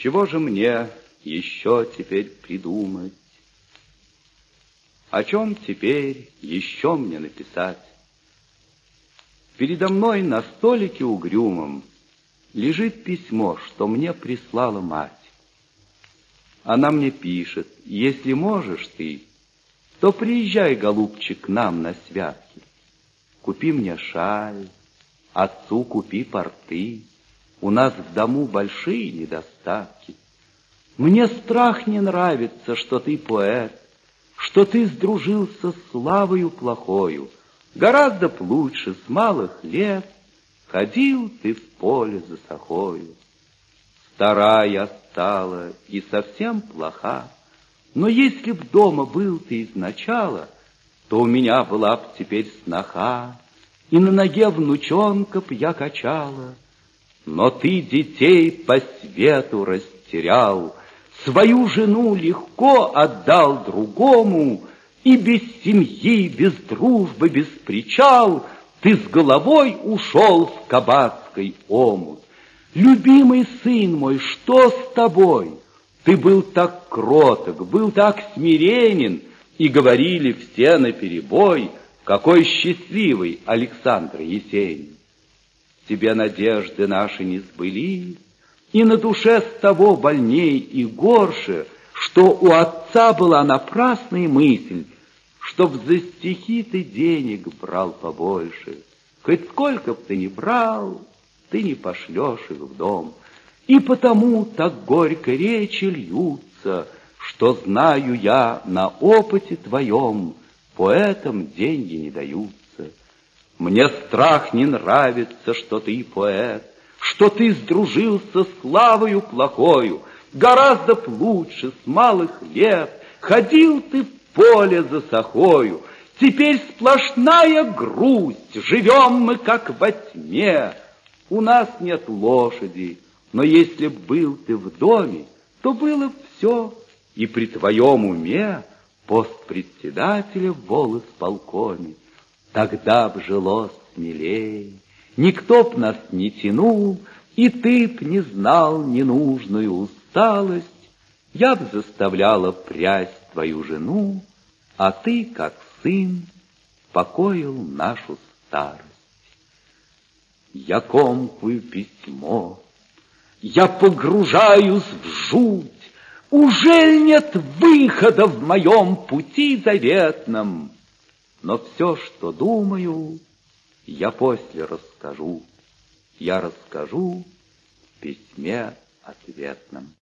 Чего же мне еще теперь придумать? О чем теперь еще мне написать? Передо мной на столике угрюмом лежит письмо, что мне прислала мать. Она мне пишет, если можешь ты, то приезжай, голубчик, к нам на святки. Купи мне шаль, отцу купи порты, у нас в дому большие недостатки. Мне страх не нравится, что ты поэт, что ты сдружился с славою плохою. Гораздо б лучше с малых лет ходил ты в поле за сахою. Старая стала и совсем плоха, но если б дома был ты изначала, то у меня была б теперь сноха, и на ноге внучонка б я качала. Но ты детей по свету растерял, Свою жену легко отдал другому, И без семьи, без дружбы, без причал Ты с головой ушел в кабацкой омут. Любимый сын мой, что с тобой? Ты был так кроток, был так смиренен, И говорили все наперебой, Какой счастливый Александр Есенин. Тебе надежды наши не сбылись, и на душе с того больней и горше, что у отца была напрасная мысль, чтоб за стихи ты денег брал побольше. Хоть сколько б ты ни брал, ты не пошлешь их в дом. И потому так горько речи льются, что знаю я на опыте твоем, поэтам деньги не даются. Мне страх не нравится, что ты поэт, что ты сдружился с славою плохою, гораздо б лучше с малых лет ходил ты в поле за сахою. Теперь сплошная грусть, живем мы как во тьме. У нас нет лошади, но если б был ты в доме, то было б все, и при твоем уме пост председателя в волос полкоме. Тогда б жилось смелей. Никто б нас не тянул, и ты б не знал ненужную усталость. Я б заставляла прясть твою жену, а ты, как сын, покоил нашу старость. Я комкую письмо, я погружаюсь в жуть, Ужель нет выхода в моем пути заветном? Но все, что думаю, я после расскажу, я расскажу в письме ответном.